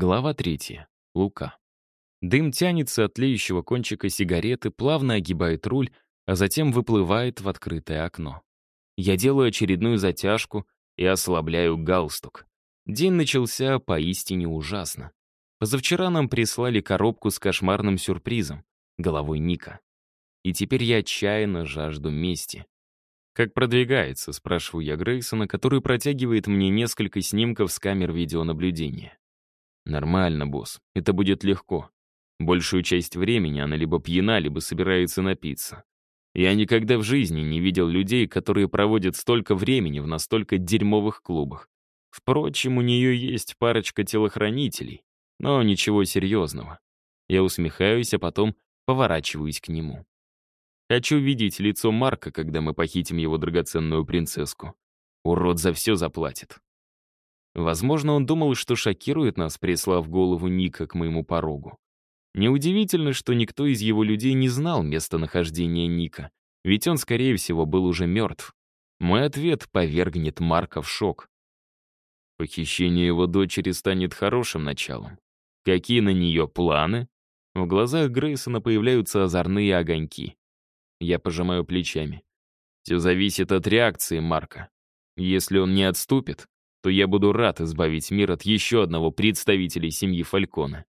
Глава третья. Лука. Дым тянется от тлеющего кончика сигареты, плавно огибает руль, а затем выплывает в открытое окно. Я делаю очередную затяжку и ослабляю галстук. День начался поистине ужасно. Позавчера нам прислали коробку с кошмарным сюрпризом — головой Ника. И теперь я отчаянно жажду мести. «Как продвигается?» — спрашиваю я Грейсона, который протягивает мне несколько снимков с камер видеонаблюдения. «Нормально, босс. Это будет легко. Большую часть времени она либо пьяна, либо собирается напиться. Я никогда в жизни не видел людей, которые проводят столько времени в настолько дерьмовых клубах. Впрочем, у нее есть парочка телохранителей, но ничего серьезного. Я усмехаюсь, а потом поворачиваюсь к нему. Хочу видеть лицо Марка, когда мы похитим его драгоценную принцесску. Урод за все заплатит. Возможно, он думал, что шокирует нас, прислав голову Ника к моему порогу. Неудивительно, что никто из его людей не знал местонахождения Ника, ведь он, скорее всего, был уже мертв. Мой ответ повергнет Марка в шок. Похищение его дочери станет хорошим началом. Какие на нее планы? В глазах Грейсона появляются озорные огоньки. Я пожимаю плечами. Все зависит от реакции Марка. Если он не отступит, то я буду рад избавить мир от еще одного представителя семьи Фалькона.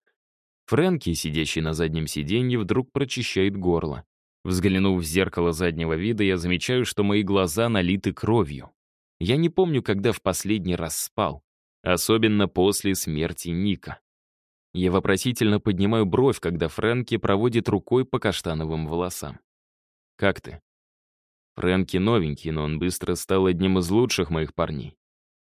Фрэнки, сидящий на заднем сиденье, вдруг прочищает горло. Взглянув в зеркало заднего вида, я замечаю, что мои глаза налиты кровью. Я не помню, когда в последний раз спал, особенно после смерти Ника. Я вопросительно поднимаю бровь, когда Фрэнки проводит рукой по каштановым волосам. «Как ты?» Фрэнки новенький, но он быстро стал одним из лучших моих парней.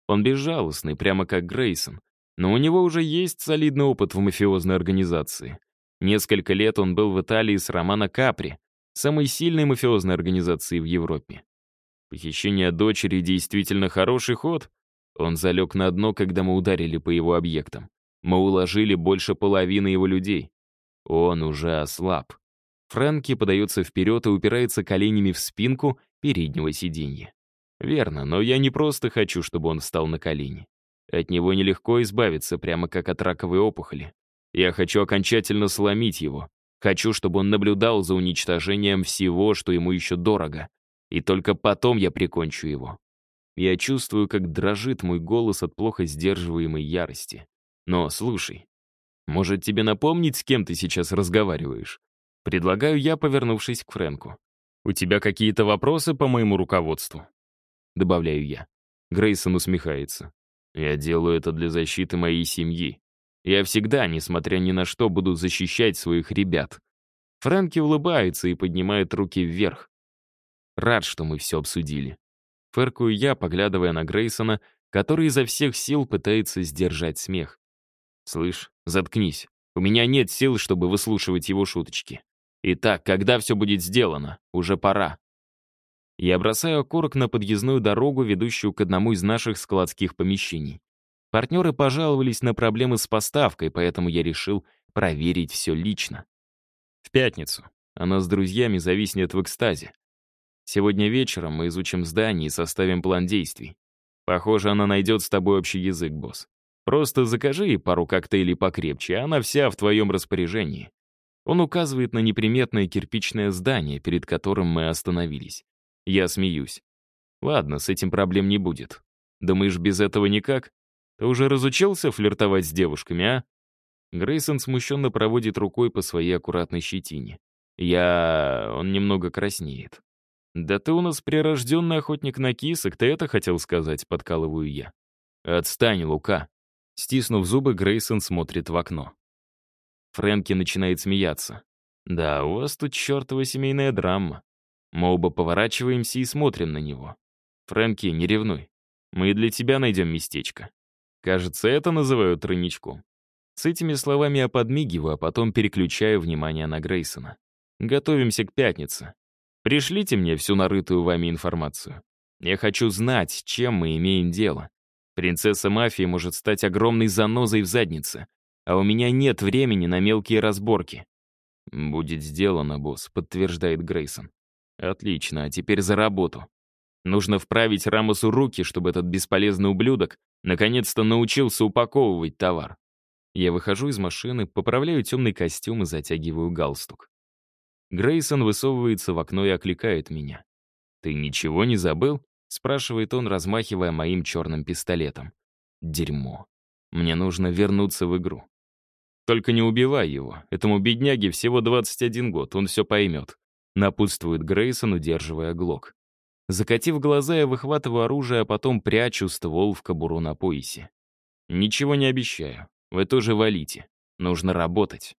Он безжалостный, прямо как Грейсон. Но у него уже есть солидный опыт в мафиозной организации. Несколько лет он был в Италии с Романо Капри, самой сильной мафиозной организацией в Европе. Похищение дочери действительно хороший ход. Он залег на дно, когда мы ударили по его объектам. Мы уложили больше половины его людей. Он уже ослаб. Фрэнки подается вперед и упирается коленями в спинку переднего сиденья. Верно, но я не просто хочу, чтобы он встал на колени. От него нелегко избавиться, прямо как от раковой опухоли. Я хочу окончательно сломить его. Хочу, чтобы он наблюдал за уничтожением всего, что ему еще дорого. И только потом я прикончу его. Я чувствую, как дрожит мой голос от плохо сдерживаемой ярости. Но слушай, может тебе напомнить, с кем ты сейчас разговариваешь? Предлагаю я, повернувшись к Фрэнку. У тебя какие-то вопросы по моему руководству? — добавляю я. Грейсон усмехается. «Я делаю это для защиты моей семьи. Я всегда, несмотря ни на что, буду защищать своих ребят». Фрэнки улыбается и поднимает руки вверх. Рад, что мы все обсудили. Фыркую я, поглядывая на Грейсона, который изо всех сил пытается сдержать смех. «Слышь, заткнись. У меня нет сил, чтобы выслушивать его шуточки. Итак, когда все будет сделано? Уже пора. Я бросаю окурок на подъездную дорогу, ведущую к одному из наших складских помещений. Партнеры пожаловались на проблемы с поставкой, поэтому я решил проверить все лично. В пятницу. Она с друзьями зависнет в экстазе. Сегодня вечером мы изучим здание и составим план действий. Похоже, она найдет с тобой общий язык, босс. Просто закажи ей пару коктейлей покрепче, она вся в твоем распоряжении. Он указывает на неприметное кирпичное здание, перед которым мы остановились. Я смеюсь. Ладно, с этим проблем не будет. Думаешь, без этого никак? Ты уже разучился флиртовать с девушками, а? Грейсон смущенно проводит рукой по своей аккуратной щетине. Я... Он немного краснеет. «Да ты у нас прирожденный охотник на кисок, ты это хотел сказать?» — подкалываю я. «Отстань, Лука!» Стиснув зубы, Грейсон смотрит в окно. Фрэнки начинает смеяться. «Да, у вас тут чертова семейная драма. Мы оба поворачиваемся и смотрим на него. «Фрэнки, не ревнуй. Мы и для тебя найдем местечко». Кажется, это называют тройничком. С этими словами я подмигиваю, а потом переключаю внимание на Грейсона. Готовимся к пятнице. Пришлите мне всю нарытую вами информацию. Я хочу знать, чем мы имеем дело. Принцесса мафии может стать огромной занозой в заднице, а у меня нет времени на мелкие разборки. «Будет сделано, босс», — подтверждает Грейсон. Отлично, а теперь за работу. Нужно вправить Рамосу руки, чтобы этот бесполезный ублюдок наконец-то научился упаковывать товар. Я выхожу из машины, поправляю темный костюм и затягиваю галстук. Грейсон высовывается в окно и окликает меня. «Ты ничего не забыл?» — спрашивает он, размахивая моим черным пистолетом. «Дерьмо. Мне нужно вернуться в игру». «Только не убивай его. Этому бедняге всего 21 год, он все поймет», — напутствует Грейсон, удерживая глок. Закатив глаза, я выхватываю оружие, а потом прячу ствол в кобуру на поясе. «Ничего не обещаю. Вы тоже валите. Нужно работать».